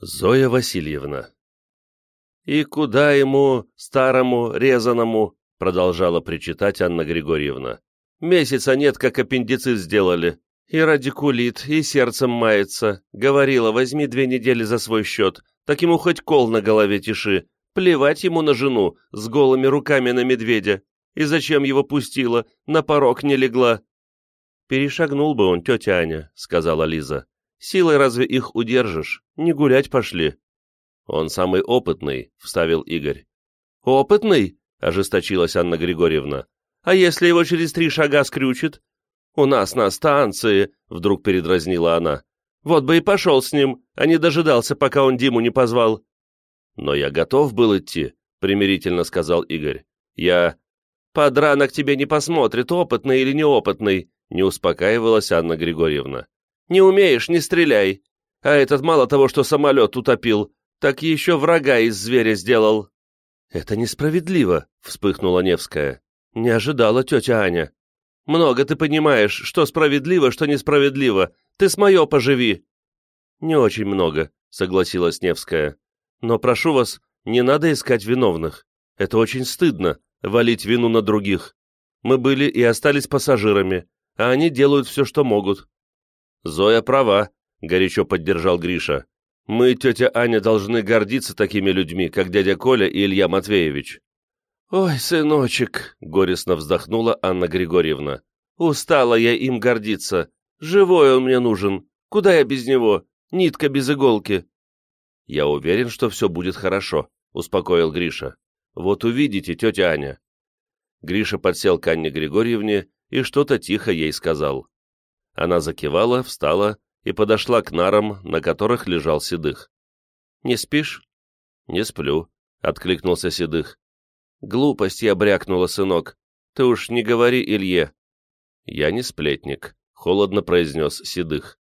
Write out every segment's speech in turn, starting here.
Зоя Васильевна. «И куда ему, старому, резаному?» — продолжала причитать Анна Григорьевна. «Месяца нет, как аппендицит сделали. И радикулит, и сердцем мается. Говорила, возьми две недели за свой счет, так ему хоть кол на голове тиши. Плевать ему на жену, с голыми руками на медведя. И зачем его пустила, на порог не легла?» «Перешагнул бы он, тетя Аня», — сказала Лиза. «Силой разве их удержишь? Не гулять пошли». «Он самый опытный», — вставил Игорь. «Опытный?» — ожесточилась Анна Григорьевна. «А если его через три шага скрючит?» «У нас на станции», — вдруг передразнила она. «Вот бы и пошел с ним, а не дожидался, пока он Диму не позвал». «Но я готов был идти», — примирительно сказал Игорь. «Я...» «Подранок тебе не посмотрит, опытный или неопытный», — не успокаивалась Анна Григорьевна. «Не умеешь, не стреляй. А этот мало того, что самолет утопил, так еще врага из зверя сделал». «Это несправедливо», — вспыхнула Невская. «Не ожидала тетя Аня». «Много ты понимаешь, что справедливо, что несправедливо. Ты с мое поживи». «Не очень много», — согласилась Невская. «Но прошу вас, не надо искать виновных. Это очень стыдно, валить вину на других. Мы были и остались пассажирами, а они делают все, что могут». «Зоя права», — горячо поддержал Гриша. Мы, тетя Аня, должны гордиться такими людьми, как дядя Коля и Илья Матвеевич». «Ой, сыночек», — горестно вздохнула Анна Григорьевна, — «устала я им гордиться. Живой он мне нужен. Куда я без него? Нитка без иголки». «Я уверен, что все будет хорошо», — успокоил Гриша. «Вот увидите, тетя Аня». Гриша подсел к Анне Григорьевне и что-то тихо ей сказал. Она закивала, встала и подошла к нарам, на которых лежал Седых. «Не спишь?» «Не сплю», — откликнулся Седых. «Глупость я брякнула, сынок. Ты уж не говори Илье». «Я не сплетник», — холодно произнес Седых.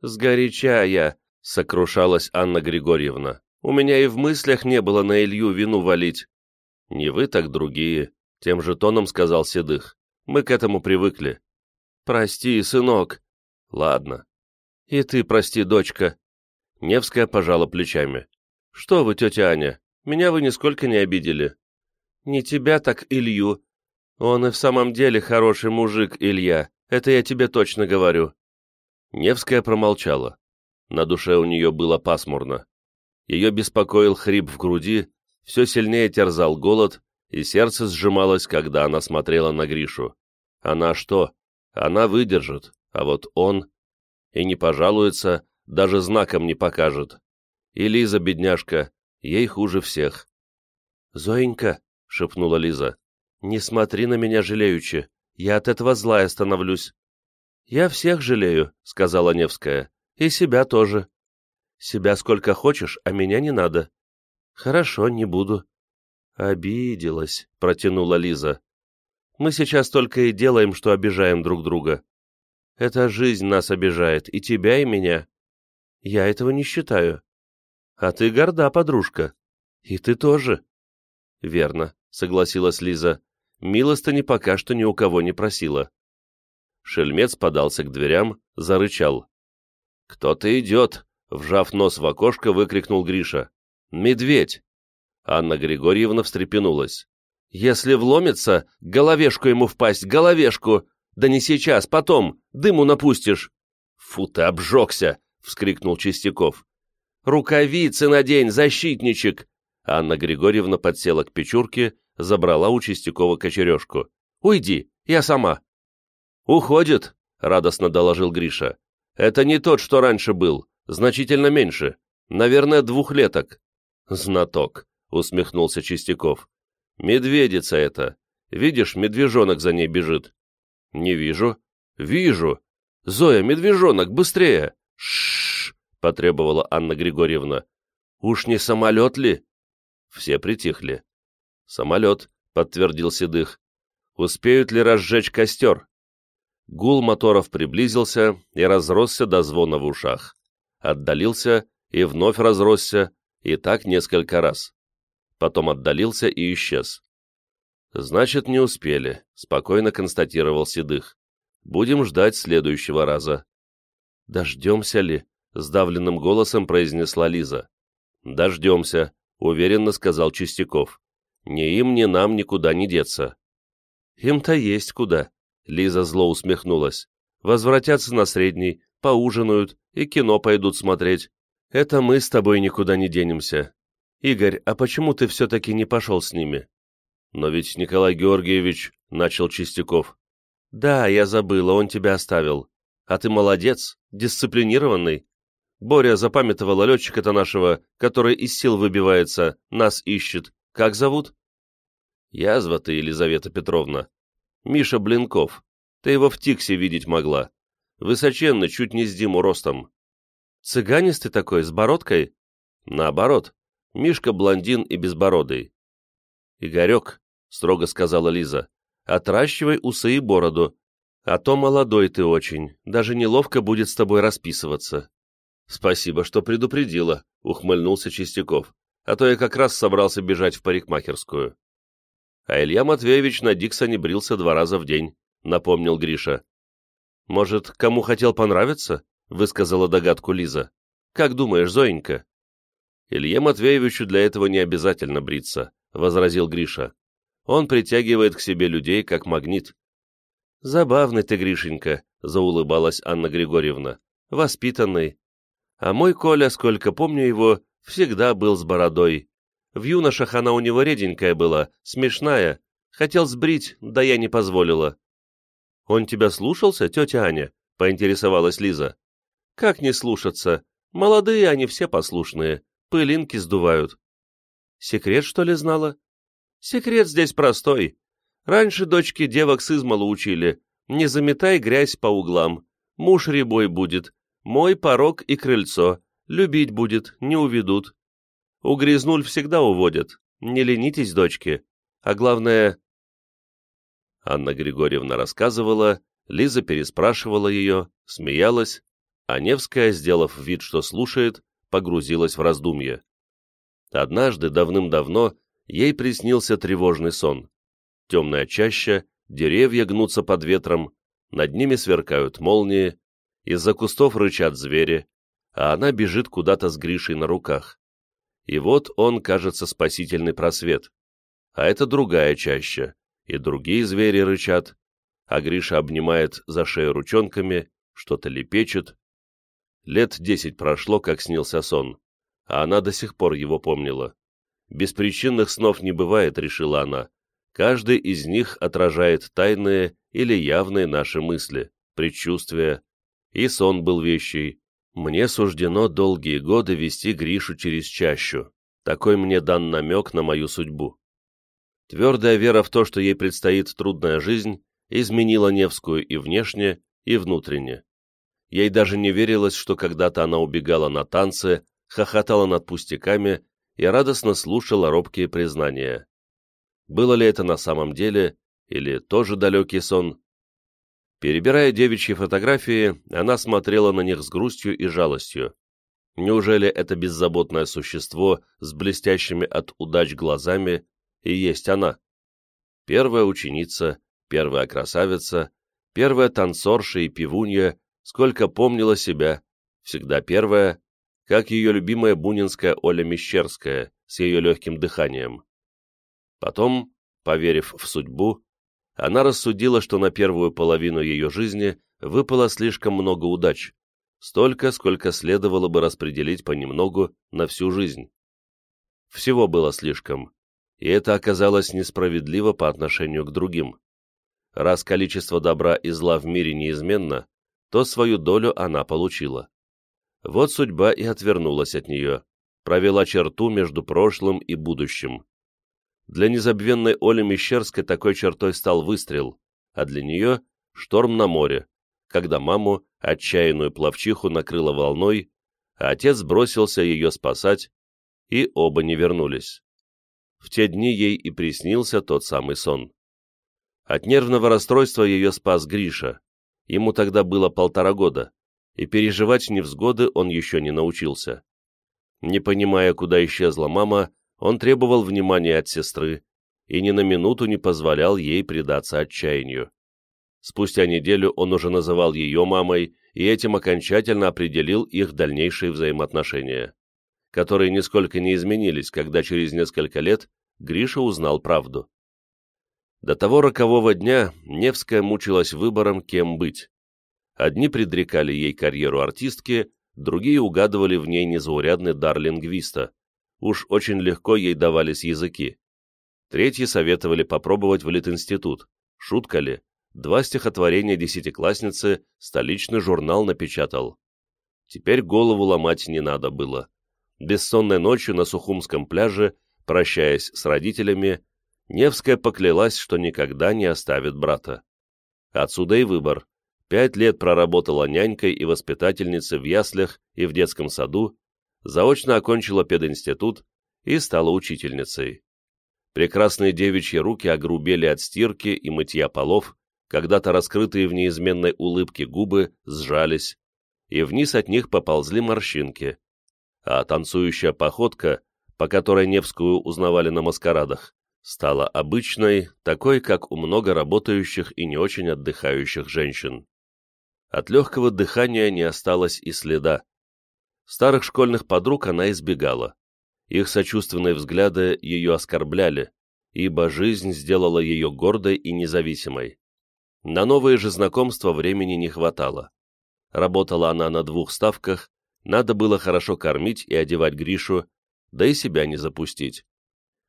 «Сгоряча я», — сокрушалась Анна Григорьевна. «У меня и в мыслях не было на Илью вину валить». «Не вы, так другие», — тем же тоном сказал Седых. «Мы к этому привыкли». «Прости, сынок». «Ладно, «И ты прости, дочка». Невская пожала плечами. «Что вы, тетя Аня, меня вы нисколько не обидели». «Не тебя, так Илью. Он и в самом деле хороший мужик, Илья. Это я тебе точно говорю». Невская промолчала. На душе у нее было пасмурно. Ее беспокоил хрип в груди, все сильнее терзал голод, и сердце сжималось, когда она смотрела на Гришу. Она что? Она выдержит, а вот он и не пожалуется, даже знаком не покажет. И Лиза, бедняжка, ей хуже всех. «Зоенька», — шепнула Лиза, — «не смотри на меня жалеючи, я от этого злая становлюсь». «Я всех жалею», — сказала Невская, — «и себя тоже». «Себя сколько хочешь, а меня не надо». «Хорошо, не буду». «Обиделась», — протянула Лиза. «Мы сейчас только и делаем, что обижаем друг друга. Это жизнь нас обижает, и тебя, и меня. Я этого не считаю. А ты горда, подружка. И ты тоже. Верно, согласилась Лиза. Милостыни пока что ни у кого не просила. Шельмец подался к дверям, зарычал. «Кто-то идет!» — вжав нос в окошко, выкрикнул Гриша. «Медведь!» Анна Григорьевна встрепенулась. «Если вломится, головешку ему впасть, головешку! Да не сейчас, потом, дыму напустишь. Фу ты, обжегся, вскрикнул Чистяков. Рукавицы надень, защитничек. Анна Григорьевна подсела к печурке, забрала у Чистякова кочережку. Уйди, я сама. Уходит, радостно доложил Гриша. Это не тот, что раньше был, значительно меньше. Наверное, двухлеток. Знаток, усмехнулся Чистяков. Медведица это. Видишь, медвежонок за ней бежит. «Не вижу». «Вижу! Зоя, медвежонок, быстрее!» «Ш-ш-ш!» потребовала Анна Григорьевна. «Уж не самолет ли?» Все притихли. «Самолет», — подтвердил Седых. «Успеют ли разжечь костер?» Гул моторов приблизился и разросся до звона в ушах. Отдалился и вновь разросся, и так несколько раз. Потом отдалился и исчез. «Значит, не успели», — спокойно констатировал Седых. «Будем ждать следующего раза». «Дождемся ли?» — сдавленным голосом произнесла Лиза. «Дождемся», — уверенно сказал Чистяков. «Ни им, ни нам никуда не деться». «Им-то есть куда», — Лиза зло усмехнулась. «Возвратятся на средний, поужинают и кино пойдут смотреть. Это мы с тобой никуда не денемся. Игорь, а почему ты все-таки не пошел с ними?» «Но ведь Николай Георгиевич...» — начал Чистяков. «Да, я забыла, он тебя оставил. А ты молодец, дисциплинированный. Боря запамятовала летчика-то нашего, который из сил выбивается, нас ищет. Как зовут? Язва ты, Елизавета Петровна. Миша Блинков. Ты его в Тиксе видеть могла. Высоченный, чуть не с Диму ростом. Цыганистый такой, с бородкой? Наоборот. Мишка блондин и безбородый. Игорек, строго сказала Лиза, отращивай усы и бороду, а то молодой ты очень, даже неловко будет с тобой расписываться. «Спасибо, что предупредила», — ухмыльнулся Чистяков, «а то я как раз собрался бежать в парикмахерскую». А Илья Матвеевич на Диксоне брился два раза в день, напомнил Гриша. «Может, кому хотел понравиться?» — высказала догадку Лиза. «Как думаешь, Зоенька?» «Илье Матвеевичу для этого не обязательно бриться», — возразил Гриша. «Он притягивает к себе людей, как магнит». «Забавный ты, Гришенька», — заулыбалась Анна Григорьевна. «Воспитанный, а мой Коля, сколько помню его, всегда был с бородой. В юношах она у него реденькая была, смешная. Хотел сбрить, да я не позволила. «Он тебя слушался, тетя Аня?» — поинтересовалась Лиза. «Как не слушаться? Молодые они все послушные, пылинки сдувают». «Секрет, что ли, знала?» «Секрет здесь простой. Раньше дочки девок с измалу учили. Не заметай грязь по углам. Муж ребой будет, мой порог и крыльцо. Любить будет, не уведут. У грязнуль всегда уводят. Не ленитесь, дочки. А главное...» Анна Григорьевна рассказывала, Лиза переспрашивала ее, смеялась, а Невская, сделав вид, что слушает, погрузилась в раздумье. Однажды, давным-давно, ей приснился тревожный сон. Темная чаща, деревья гнутся под ветром, над ними сверкают молнии, из-за кустов рычат звери, а она бежит куда-то с Гришей на руках. И вот он, кажется, спасительный просвет. А это другая чаща, и другие звери рычат, а Гриша обнимает за шею ручонками, что-то лепечет. Лет десять прошло, как снился сон, а она до сих пор его помнила. Беспричинных снов не бывает, решила она. Каждый из них отражает тайные или явные наши мысли, предчувствия, и сон был вещий. Мне суждено долгие годы вести Гришу через чащу. Такой мне дан намек на мою судьбу. Твердая вера в то, что ей предстоит трудная жизнь, изменила Невскую и внешне, и внутренне. Ей даже не верилось, что когда-то она убегала на танцы, хохотала над пустяками и радостно слушала робкие признания. Было ли это на самом деле, или тоже далекий сон, Перебирая девичьи фотографии, она смотрела на них с грустью и жалостью. Неужели это беззаботное существо с блестящими от удач глазами и есть она? Первая ученица, первая красавица, первая танцорша и пивунья, сколько помнила себя, всегда первая, как ее любимая бунинская Оля Мещерская с ее легким дыханием. Потом, поверив в судьбу, она рассудила, что на первую половину ее жизни выпало слишком много удач, столько, сколько следовало бы распределить понемногу на всю жизнь. Всего было слишком, и это оказалось несправедливо по отношению к другим. Раз количество добра и зла в мире неизменно, то свою долю она получила. Вот судьба и отвернулась от нее, провела черту между прошлым и будущим. Для незабвенной Оли Мещерской такой чертой стал выстрел, а для нее — шторм на море, когда маму, отчаянную пловчиху, накрыло волной, а отец бросился ее спасать, и оба не вернулись. В те дни ей и приснился тот самый сон. От нервного расстройства ее спас Гриша. Ему тогда было полтора года, и переживать невзгоды он еще не научился. Не понимая, куда исчезла мама, он требовал внимания от сестры и ни на минуту не позволял ей предаться отчаянию. Спустя неделю он уже называл ее мамой и этим окончательно определил их дальнейшие взаимоотношения, которые нисколько не изменились, когда через несколько лет Гриша узнал правду. До того рокового дня Невская мучилась выбором, кем быть. Одни предрекали ей карьеру артистки, другие угадывали в ней незаурядный дар лингвиста. Уж очень легко ей давались языки. Третьи советовали попробовать в Литинститут. Шутка ли? Два стихотворения десятиклассницы столичный журнал напечатал. Теперь голову ломать не надо было. Бессонной ночью на Сухумском пляже, прощаясь с родителями, Невская поклялась, что никогда не оставит брата. Отсюда и выбор. Пять лет проработала нянькой и воспитательницей в яслях и в детском саду, заочно окончила пединститут и стала учительницей. Прекрасные девичьи руки огрубели от стирки и мытья полов, когда-то раскрытые в неизменной улыбке губы сжались, и вниз от них поползли морщинки, а танцующая походка, по которой Невскую узнавали на маскарадах, стала обычной, такой, как у много работающих и не очень отдыхающих женщин. От легкого дыхания не осталось и следа. Старых школьных подруг она избегала. Их сочувственные взгляды ее оскорбляли, ибо жизнь сделала ее гордой и независимой. На новые же знакомства времени не хватало. Работала она на двух ставках, надо было хорошо кормить и одевать Гришу, да и себя не запустить.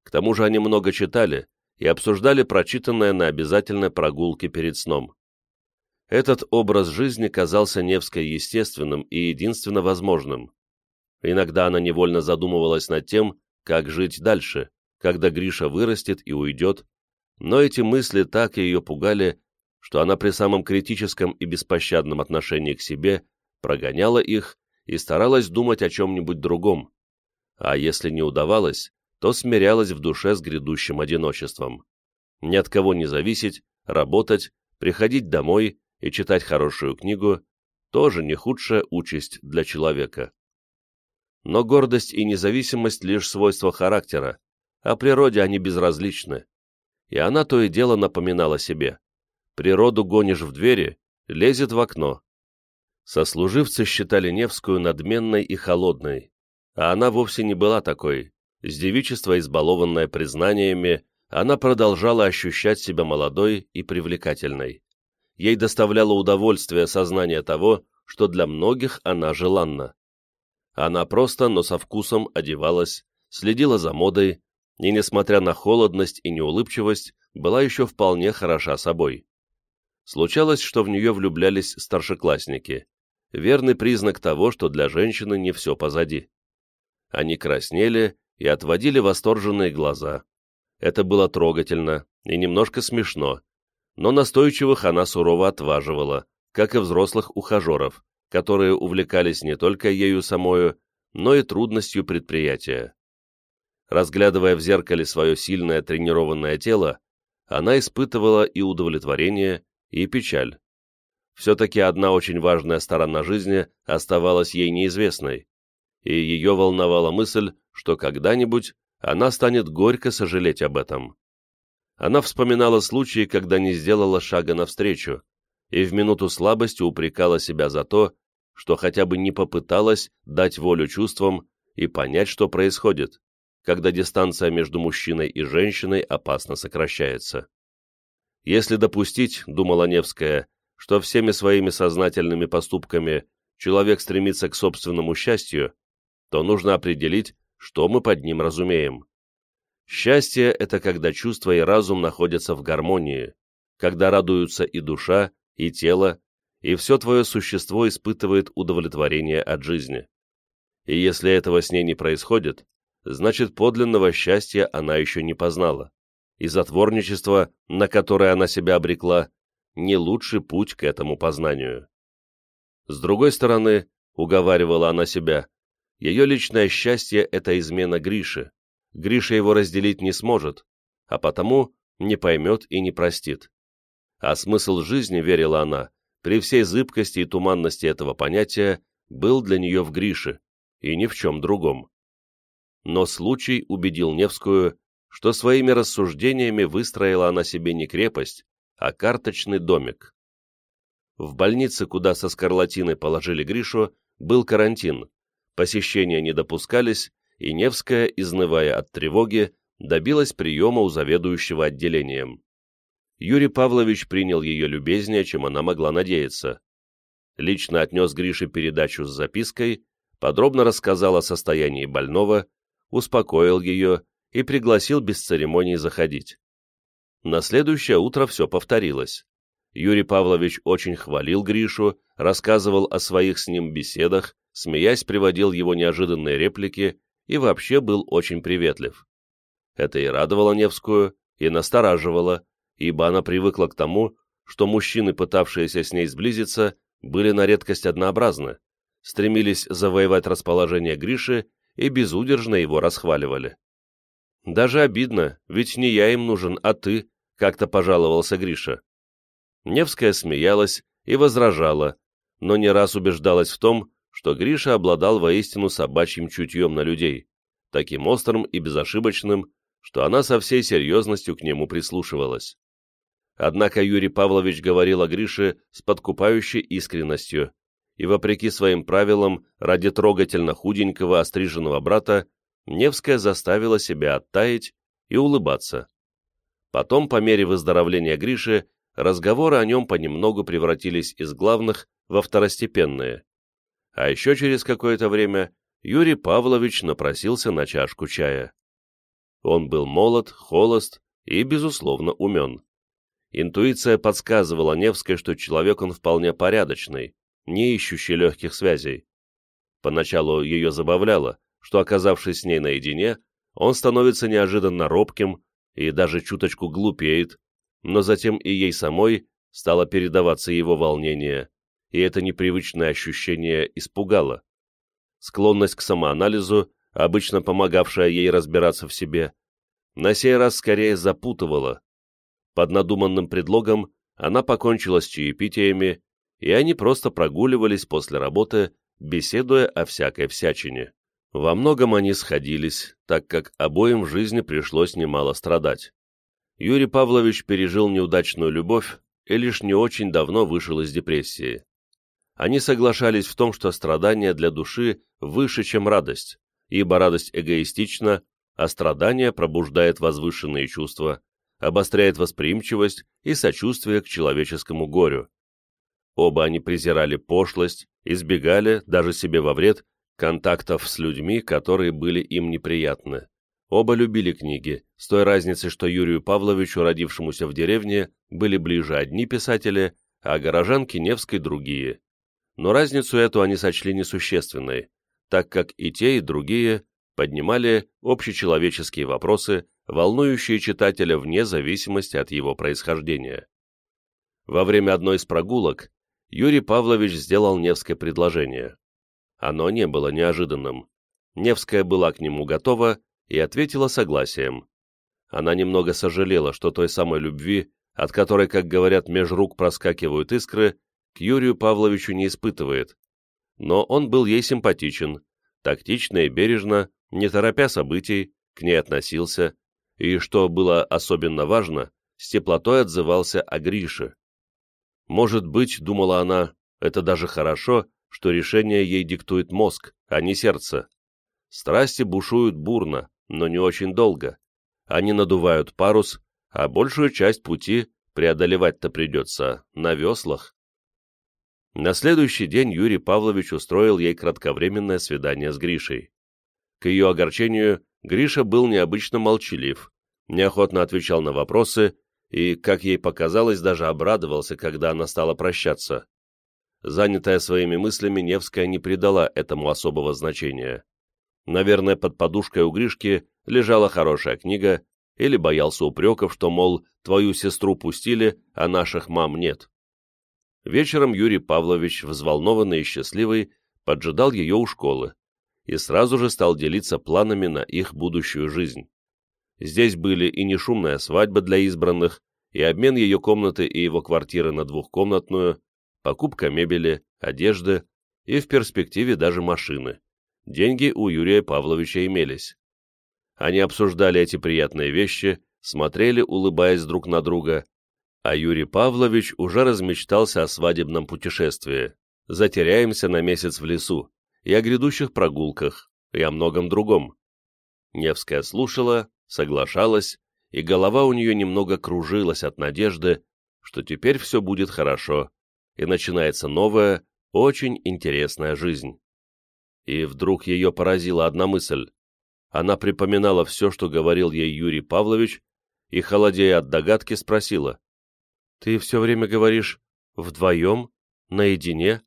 К тому же они много читали и обсуждали прочитанное на обязательной прогулке перед сном. Этот образ жизни казался Невской естественным и единственно возможным. Иногда она невольно задумывалась над тем, как жить дальше, когда Гриша вырастет и уйдет, но эти мысли так ее пугали, что она при самом критическом и беспощадном отношении к себе прогоняла их и старалась думать о чем-нибудь другом, а если не удавалось, то смирялась в душе с грядущим одиночеством. Ни от кого не зависеть, работать, приходить домой и читать хорошую книгу – тоже не худшая участь для человека. Но гордость и независимость – лишь свойства характера, а природе они безразличны. И она то и дело напоминала себе. Природу гонишь в двери, лезет в окно. Сослуживцы считали Невскую надменной и холодной, а она вовсе не была такой, с девичества, избалованная признаниями, она продолжала ощущать себя молодой и привлекательной. Ей доставляло удовольствие сознание того, что для многих она желанна. Она просто, но со вкусом одевалась, следила за модой, и, несмотря на холодность и неулыбчивость, была еще вполне хороша собой. Случалось, что в нее влюблялись старшеклассники. Верный признак того, что для женщины не все позади. Они краснели и отводили восторженные глаза. Это было трогательно и немножко смешно, но настойчивых она сурово отваживала, как и взрослых ухажеров, которые увлекались не только ею самою, но и трудностью предприятия. Разглядывая в зеркале свое сильное тренированное тело, она испытывала и удовлетворение, и печаль. Все-таки одна очень важная сторона жизни оставалась ей неизвестной, и ее волновала мысль, что когда-нибудь она станет горько сожалеть об этом. Она вспоминала случаи, когда не сделала шага навстречу, и в минуту слабости упрекала себя за то, что хотя бы не попыталась дать волю чувствам и понять, что происходит, когда дистанция между мужчиной и женщиной опасно сокращается. Если допустить, думала Невская, что всеми своими сознательными поступками человек стремится к собственному счастью, то нужно определить, что мы под ним разумеем. Счастье — это когда чувства и разум находятся в гармонии, когда радуются и душа, и тело, и все твое существо испытывает удовлетворение от жизни. И если этого с ней не происходит, значит подлинного счастья она еще не познала, и затворничество, на которое она себя обрекла, не лучший путь к этому познанию. С другой стороны, уговаривала она себя, ее личное счастье — это измена Гриши. Гриша его разделить не сможет, а потому не поймет и не простит. А смысл жизни, верила она, при всей зыбкости и туманности этого понятия, был для нее в Грише, и ни в чем другом. Но случай убедил Невскую, что своими рассуждениями выстроила она себе не крепость, а карточный домик. В больнице, куда со скарлатиной положили Гришу, был карантин, посещения не допускались, и Невская, изнывая от тревоги, добилась приема у заведующего отделением. Юрий Павлович принял ее любезнее, чем она могла надеяться. Лично отнес Грише передачу с запиской, подробно рассказал о состоянии больного, успокоил ее и пригласил без церемоний заходить. На следующее утро все повторилось. Юрий Павлович очень хвалил Гришу, рассказывал о своих с ним беседах, смеясь приводил его неожиданные реплики и вообще был очень приветлив. Это и радовало Невскую, и настораживало, ибо она привыкла к тому, что мужчины, пытавшиеся с ней сблизиться, были на редкость однообразны, стремились завоевать расположение Гриши и безудержно его расхваливали. «Даже обидно, ведь не я им нужен, а ты», — как-то пожаловался Гриша. Невская смеялась и возражала, но не раз убеждалась в том, что Гриша обладал воистину собачьим чутьем на людей, таким острым и безошибочным, что она со всей серьезностью к нему прислушивалась. Однако Юрий Павлович говорил о Грише с подкупающей искренностью, и, вопреки своим правилам, ради трогательно худенького остриженного брата, Невская заставила себя оттаять и улыбаться. Потом, по мере выздоровления Гриши, разговоры о нем понемногу превратились из главных во второстепенные. А еще через какое-то время Юрий Павлович напросился на чашку чая. Он был молод, холост и, безусловно, умен. Интуиция подсказывала Невской, что человек он вполне порядочный, не ищущий легких связей. Поначалу ее забавляло, что, оказавшись с ней наедине, он становится неожиданно робким и даже чуточку глупеет, но затем и ей самой стало передаваться его волнение, и это непривычное ощущение испугало. Склонность к самоанализу, обычно помогавшая ей разбираться в себе, на сей раз скорее запутывала. Под надуманным предлогом она покончила с чаепитиями, и они просто прогуливались после работы, беседуя о всякой всячине. Во многом они сходились, так как обоим в жизни пришлось немало страдать. Юрий Павлович пережил неудачную любовь и лишь не очень давно вышел из депрессии. Они соглашались в том, что страдание для души выше, чем радость, ибо радость эгоистична, а страдание пробуждает возвышенные чувства, обостряет восприимчивость и сочувствие к человеческому горю. Оба они презирали пошлость, избегали, даже себе во вред, контактов с людьми, которые были им неприятны. Оба любили книги, с той разницей, что Юрию Павловичу, родившемуся в деревне, были ближе одни писатели, а горожанки Невской другие. Но разницу эту они сочли несущественной, так как и те, и другие поднимали общечеловеческие вопросы, волнующие читателя вне зависимости от его происхождения. Во время одной из прогулок Юрий Павлович сделал Невское предложение. Оно не было неожиданным. Невская была к нему готова и ответила согласием. Она немного сожалела, что той самой любви, от которой, как говорят, меж рук проскакивают искры, к Юрию Павловичу не испытывает. Но он был ей симпатичен, тактично и бережно, не торопя событий, к ней относился, и, что было особенно важно, с теплотой отзывался о Грише. Может быть, думала она, это даже хорошо, что решение ей диктует мозг, а не сердце. Страсти бушуют бурно, но не очень долго. Они надувают парус, а большую часть пути преодолевать-то придется на веслах. На следующий день Юрий Павлович устроил ей кратковременное свидание с Гришей. К ее огорчению, Гриша был необычно молчалив, неохотно отвечал на вопросы и, как ей показалось, даже обрадовался, когда она стала прощаться. Занятая своими мыслями, Невская не придала этому особого значения. Наверное, под подушкой у Гришки лежала хорошая книга, или боялся упреков, что, мол, твою сестру пустили, а наших мам нет. Вечером Юрий Павлович, взволнованный и счастливый, поджидал ее у школы и сразу же стал делиться планами на их будущую жизнь. Здесь были и нешумная свадьба для избранных, и обмен ее комнаты и его квартиры на двухкомнатную, покупка мебели, одежды и в перспективе даже машины. Деньги у Юрия Павловича имелись. Они обсуждали эти приятные вещи, смотрели, улыбаясь друг на друга, А Юрий Павлович уже размечтался о свадебном путешествии. Затеряемся на месяц в лесу, и о грядущих прогулках, и о многом другом. Невская слушала, соглашалась, и голова у нее немного кружилась от надежды, что теперь все будет хорошо, и начинается новая, очень интересная жизнь. И вдруг ее поразила одна мысль. Она припоминала все, что говорил ей Юрий Павлович, и, холодея от догадки, спросила. «Ты все время говоришь вдвоем, наедине?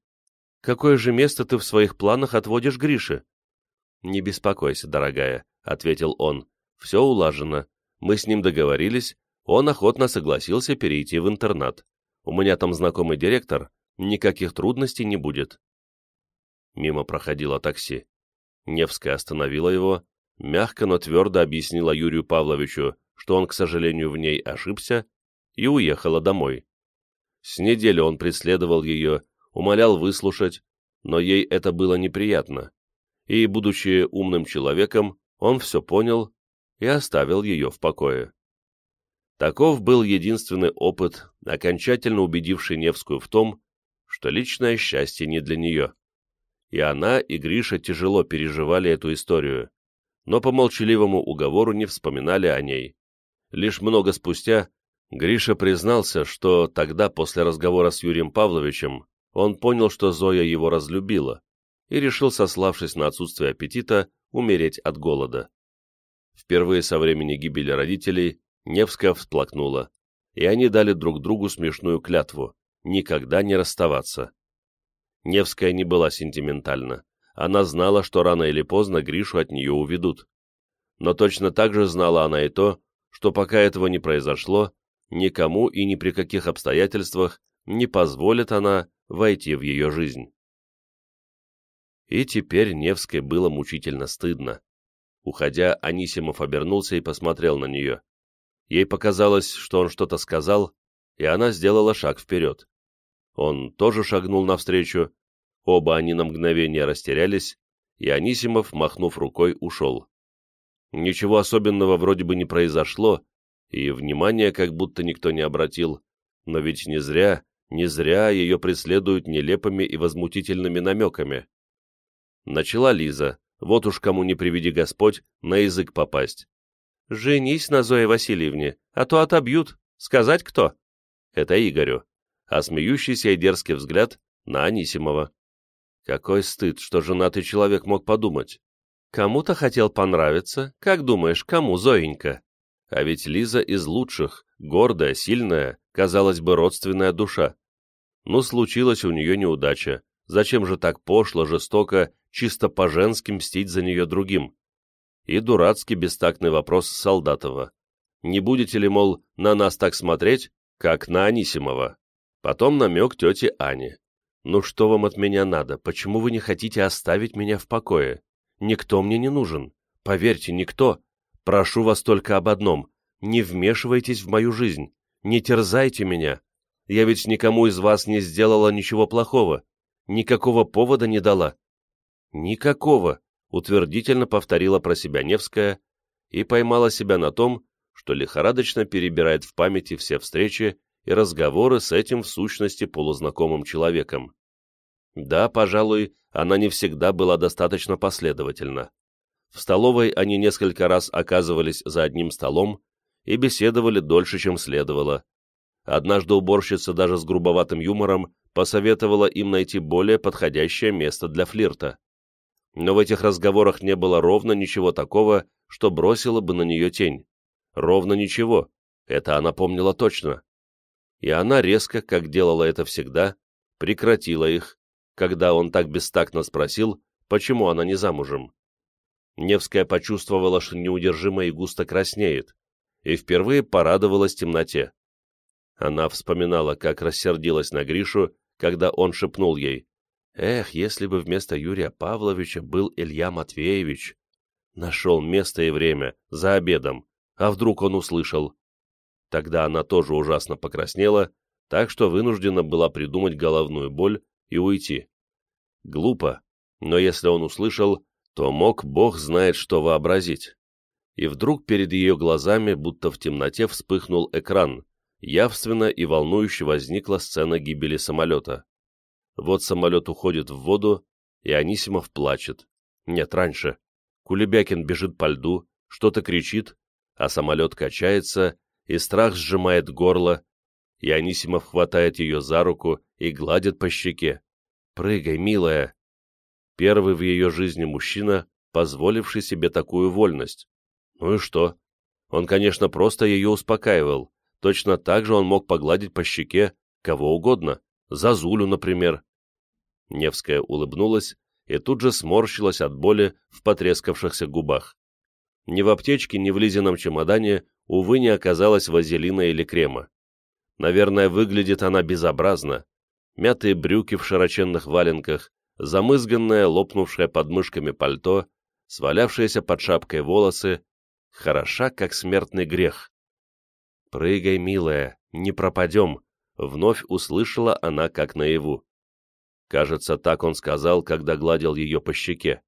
Какое же место ты в своих планах отводишь Грише?» «Не беспокойся, дорогая», — ответил он. «Все улажено. Мы с ним договорились, он охотно согласился перейти в интернат. У меня там знакомый директор, никаких трудностей не будет. Мимо проходило такси. Невская остановила его, мягко, но твердо объяснила Юрию Павловичу, что он, к сожалению, в ней ошибся, и уехала домой. С недели он преследовал ее, умолял выслушать, но ей это было неприятно, и, будучи умным человеком, он все понял и оставил ее в покое. Таков был единственный опыт, окончательно убедивший Невскую в том, что личное счастье не для нее. И она, и Гриша тяжело переживали эту историю, но по молчаливому уговору не вспоминали о ней. Лишь много спустя Гриша признался, что тогда, после разговора с Юрием Павловичем, он понял, что Зоя его разлюбила, и решил, сославшись на отсутствие аппетита, умереть от голода. Впервые со времени гибели родителей Невская всплакнула, и они дали друг другу смешную клятву — никогда не расставаться. Невская не была сентиментальна. Она знала, что рано или поздно Гришу от нее уведут. Но точно так же знала она и то, что пока этого не произошло, никому и ни при каких обстоятельствах не позволит она войти в ее жизнь. И теперь Невской было мучительно стыдно. Уходя, Анисимов обернулся и посмотрел на нее. Ей показалось, что он что-то сказал, и она сделала шаг вперед. Он тоже шагнул навстречу, оба они на мгновение растерялись, и Анисимов, махнув рукой, ушел. Ничего особенного вроде бы не произошло, и внимания как будто никто не обратил, но ведь не зря, не зря ее преследуют нелепыми и возмутительными намеками. Начала Лиза, вот уж кому не приведи Господь, на язык попасть. «Женись на Зое Васильевне, а то отобьют. Сказать кто?» Это Игорю. А смеющийся и дерзкий взгляд на Анисимова. Какой стыд, что женатый человек мог подумать. Кому-то хотел понравиться, как думаешь, кому, Зоенька? А ведь Лиза из лучших, гордая, сильная, казалось бы, родственная душа. Ну, случилась у нее неудача. Зачем же так пошло, жестоко, чисто по-женски мстить за нее другим? и дурацкий бестактный вопрос Солдатова. Не будете ли, мол, на нас так смотреть, как на Анисимова? Потом намек тети Ани. «Ну что вам от меня надо? Почему вы не хотите оставить меня в покое? Никто мне не нужен. Поверьте, никто. Прошу вас только об одном. Не вмешивайтесь в мою жизнь. Не терзайте меня. Я ведь никому из вас не сделала ничего плохого. Никакого повода не дала». «Никакого», утвердительно повторила про себя Невская и поймала себя на том, что лихорадочно перебирает в памяти все встречи и разговоры с этим в сущности полузнакомым человеком. Да, пожалуй, она не всегда была достаточно последовательна. В столовой они несколько раз оказывались за одним столом и беседовали дольше, чем следовало. Однажды уборщица даже с грубоватым юмором посоветовала им найти более подходящее место для флирта но в этих разговорах не было ровно ничего такого, что бросило бы на нее тень. Ровно ничего, это она помнила точно. И она резко, как делала это всегда, прекратила их, когда он так бестактно спросил, почему она не замужем. Невская почувствовала, что неудержимо и густо краснеет, и впервые порадовалась темноте. Она вспоминала, как рассердилась на Гришу, когда он шепнул ей Эх, если бы вместо Юрия Павловича был Илья Матвеевич. Нашел место и время, за обедом, а вдруг он услышал. Тогда она тоже ужасно покраснела, так что вынуждена была придумать головную боль и уйти. Глупо, но если он услышал, то мог бог знает что вообразить. И вдруг перед ее глазами, будто в темноте, вспыхнул экран, явственно и волнующе возникла сцена гибели самолета. Вот самолет уходит в воду, и Анисимов плачет. Нет, раньше. Кулебякин бежит по льду, что-то кричит, а самолет качается, и страх сжимает горло, и Анисимов хватает ее за руку и гладит по щеке. «Прыгай, милая!» Первый в ее жизни мужчина, позволивший себе такую вольность. Ну и что? Он, конечно, просто ее успокаивал. Точно так же он мог погладить по щеке кого угодно, Зазулю, например. Невская улыбнулась и тут же сморщилась от боли в потрескавшихся губах. Ни в аптечке, ни в Лизином чемодане, увы, не оказалось вазелина или крема. Наверное, выглядит она безобразно. Мятые брюки в широченных валенках, замызганное, лопнувшее под мышками пальто, свалявшиеся под шапкой волосы, хороша, как смертный грех. «Прыгай, милая, не пропадем», — вновь услышала она как наяву. Кажется, так он сказал, когда гладил ее по щеке.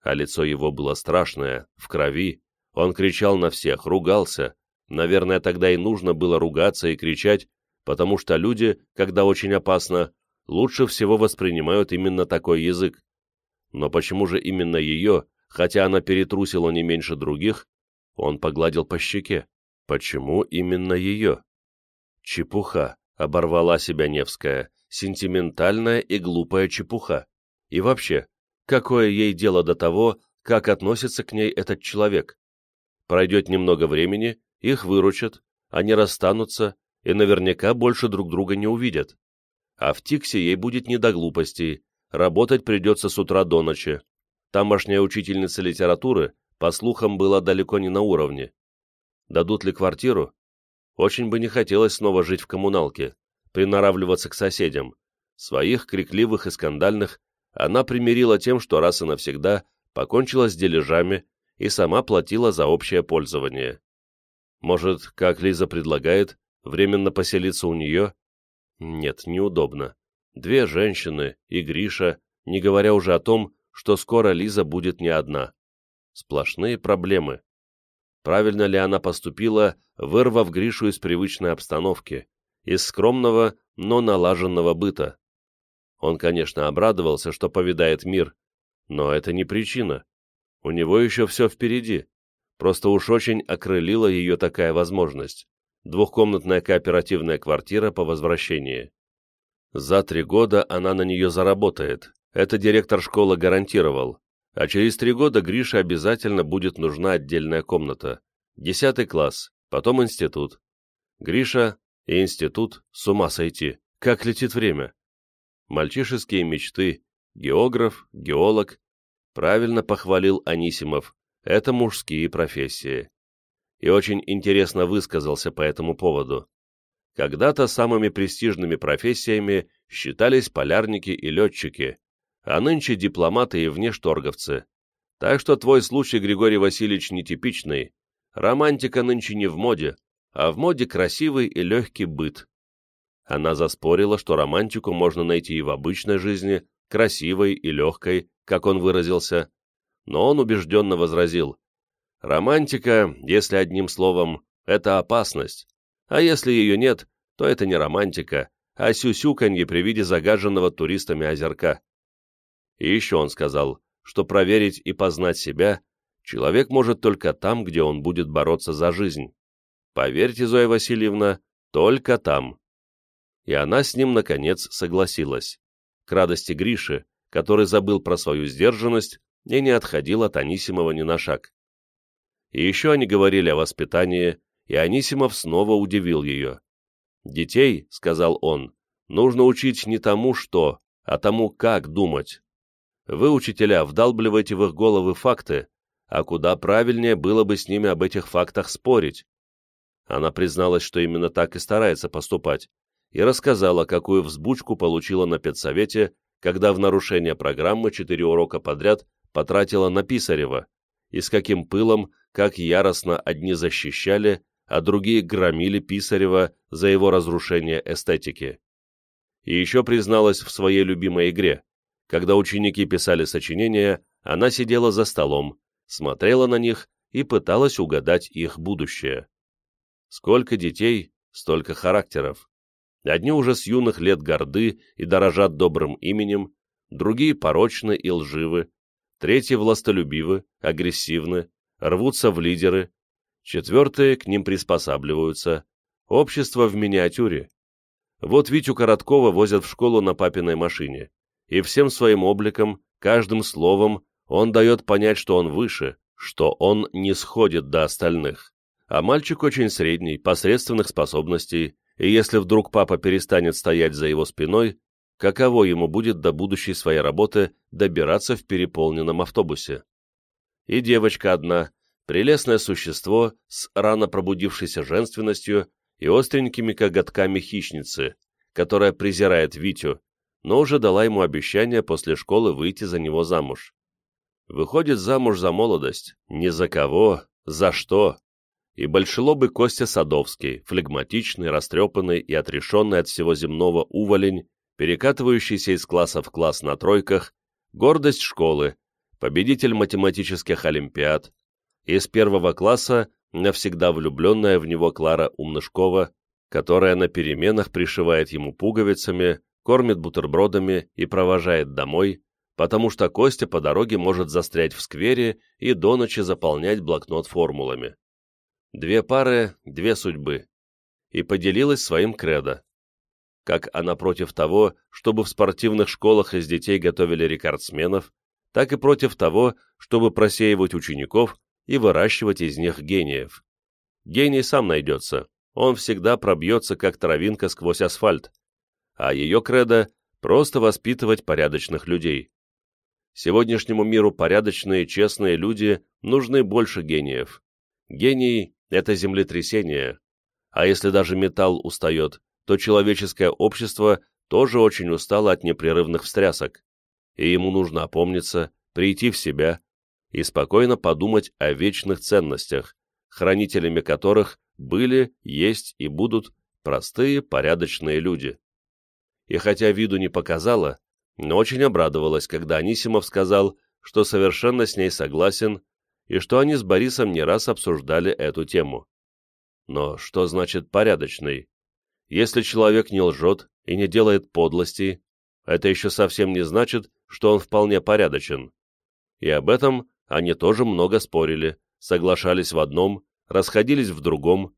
А лицо его было страшное, в крови. Он кричал на всех, ругался. Наверное, тогда и нужно было ругаться и кричать, потому что люди, когда очень опасно, лучше всего воспринимают именно такой язык. Но почему же именно ее, хотя она перетрусила не меньше других, он погладил по щеке? Почему именно ее? Чепуха, оборвала себя Невская, сентиментальная и глупая чепуха. И вообще, какое ей дело до того, как относится к ней этот человек? Пройдет немного времени, их выручат, они расстанутся и наверняка больше друг друга не увидят. А в Тиксе ей будет не до глупостей, работать придется с утра до ночи. Тамошняя учительница литературы, по слухам, была далеко не на уровне. Дадут ли квартиру? Очень бы не хотелось снова жить в коммуналке, приноравливаться к соседям. Своих, крикливых и скандальных, она примирила тем, что раз и навсегда покончила с дележами и сама платила за общее пользование. Может, как Лиза предлагает, временно поселиться у нее? Нет, неудобно. Две женщины и Гриша, не говоря уже о том, что скоро Лиза будет не одна. Сплошные проблемы. Правильно ли она поступила, вырвав Гришу из привычной обстановки, из скромного, но налаженного быта? Он, конечно, обрадовался, что повидает мир, но это не причина. У него еще все впереди. Просто уж очень окрылила ее такая возможность. Двухкомнатная кооперативная квартира по возвращении. За три года она на нее заработает. Это директор школы гарантировал. А через три года Грише обязательно будет нужна отдельная комната. Десятый класс, потом институт. Гриша и институт с ума сойти. Как летит время. Мальчишеские мечты. Географ, геолог. Правильно похвалил Анисимов это мужские профессии. И очень интересно высказался по этому поводу. Когда-то самыми престижными профессиями считались полярники и летчики, а нынче дипломаты и внешторговцы. Так что твой случай, Григорий Васильевич, нетипичный. Романтика нынче не в моде, а в моде красивый и легкий быт. Она заспорила, что романтику можно найти и в обычной жизни, красивой и легкой, как он выразился, но он убежденно возразил, «Романтика, если одним словом, это опасность, а если ее нет, то это не романтика, а сюсюканье при виде загаженного туристами озерка». И еще он сказал, что проверить и познать себя человек может только там, где он будет бороться за жизнь. Поверьте, Зоя Васильевна, только там. И она с ним, наконец, согласилась. К радости Гриши, который забыл про свою сдержанность и не отходил от Анисимова ни на шаг. И еще они говорили о воспитании, и Анисимов снова удивил ее. «Детей, — сказал он, — нужно учить не тому, что, а тому, как думать. Вы, учителя, вдалбливаете в их головы факты, а куда правильнее было бы с ними об этих фактах спорить». Она призналась, что именно так и старается поступать, и рассказала, какую взбучку получила на педсовете, когда в нарушение программы четыре урока подряд потратила на Писарева, и с каким пылом, как яростно одни защищали, а другие громили Писарева за его разрушение эстетики. И еще призналась в своей любимой игре. Когда ученики писали сочинения, она сидела за столом, смотрела на них и пыталась угадать их будущее. Сколько детей, столько характеров. Одни уже с юных лет горды и дорожат добрым именем, другие порочны и лживы, третьи властолюбивы, агрессивны, рвутся в лидеры, четвертые к ним приспосабливаются, общество в миниатюре. Вот Витю Короткова возят в школу на папиной машине, и всем своим обликом, каждым словом он дает понять, что он выше, что он не сходит до остальных. А мальчик очень средний, посредственных способностей, и если вдруг папа перестанет стоять за его спиной, каково ему будет до будущей своей работы добираться в переполненном автобусе. И девочка одна, прелестное существо с рано пробудившейся женственностью и остренькими коготками хищницы, которая презирает Витю, но уже дала ему обещание после школы выйти за него замуж. Выходит замуж за молодость, не за кого, за что, и большелобый Костя Садовский, флегматичный, растрепанный и отрешенный от всего земного уволень, перекатывающийся из класса в класс на тройках, гордость школы, победитель математических олимпиад, из первого класса навсегда влюбленная в него Клара Умнышкова, которая на переменах пришивает ему пуговицами, кормит бутербродами и провожает домой, потому что Костя по дороге может застрять в сквере и до ночи заполнять блокнот формулами. Две пары, две судьбы. И поделилась своим кредо. Как она против того, чтобы в спортивных школах из детей готовили рекордсменов, так и против того, чтобы просеивать учеников и выращивать из них гениев. Гений сам найдется, он всегда пробьется, как травинка сквозь асфальт. А ее кредо – просто воспитывать порядочных людей. Сегодняшнему миру порядочные, честные люди нужны больше гениев. Гений это землетрясение. А если даже металл устает, то человеческое общество тоже очень устало от непрерывных встрясок, и ему нужно опомниться, прийти в себя и спокойно подумать о вечных ценностях, хранителями которых были, есть и будут простые, порядочные люди. И хотя виду не показала, но очень обрадовалась, когда Анисимов сказал, что совершенно с ней согласен и что они с Борисом не раз обсуждали эту тему. Но что значит порядочный? Если человек не лжет и не делает подлостей, это еще совсем не значит, что он вполне порядочен. И об этом они тоже много спорили, соглашались в одном, расходились в другом,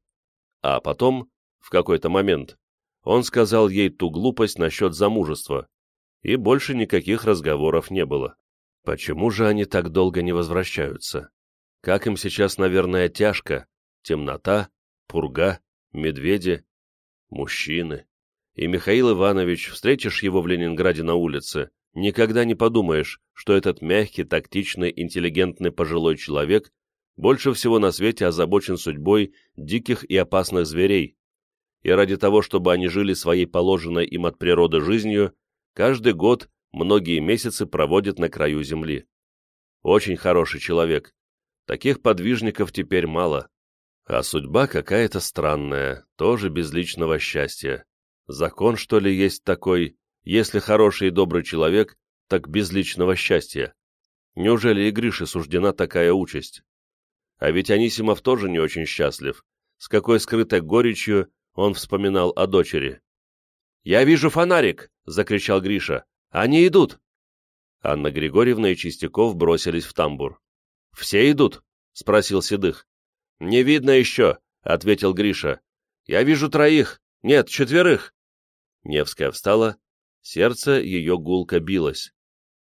а потом, в какой-то момент, он сказал ей ту глупость насчет замужества, и больше никаких разговоров не было. Почему же они так долго не возвращаются? Как им сейчас, наверное, тяжко. Темнота, пурга, медведи, мужчины. И Михаил Иванович, встретишь его в Ленинграде на улице, никогда не подумаешь, что этот мягкий, тактичный, интеллигентный пожилой человек больше всего на свете озабочен судьбой диких и опасных зверей. И ради того, чтобы они жили своей положенной им от природы жизнью, каждый год многие месяцы проводит на краю земли. Очень хороший человек, Таких подвижников теперь мало. А судьба какая-то странная, тоже без личного счастья. Закон, что ли, есть такой, если хороший и добрый человек, так без личного счастья. Неужели и Грише суждена такая участь? А ведь Анисимов тоже не очень счастлив. С какой скрытой горечью он вспоминал о дочери. «Я вижу фонарик!» — закричал Гриша. «Они идут!» Анна Григорьевна и Чистяков бросились в тамбур. «Все идут?» — спросил Седых. «Не видно еще», — ответил Гриша. «Я вижу троих. Нет, четверых». Невская встала. Сердце ее гулко билось.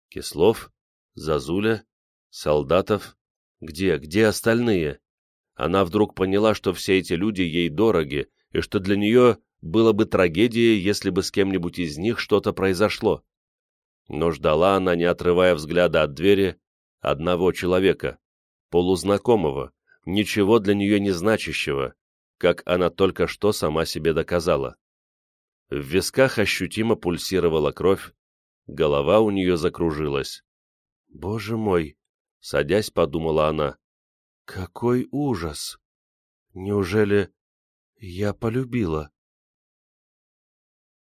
Кислов, Зазуля, Солдатов. Где, где остальные? Она вдруг поняла, что все эти люди ей дороги, и что для нее было бы трагедией, если бы с кем-нибудь из них что-то произошло. Но ждала она, не отрывая взгляда от двери, одного человека, полузнакомого, ничего для нее не значащего, как она только что сама себе доказала. В висках ощутимо пульсировала кровь, голова у нее закружилась. «Боже мой!» — садясь, подумала она. «Какой ужас! Неужели я полюбила?»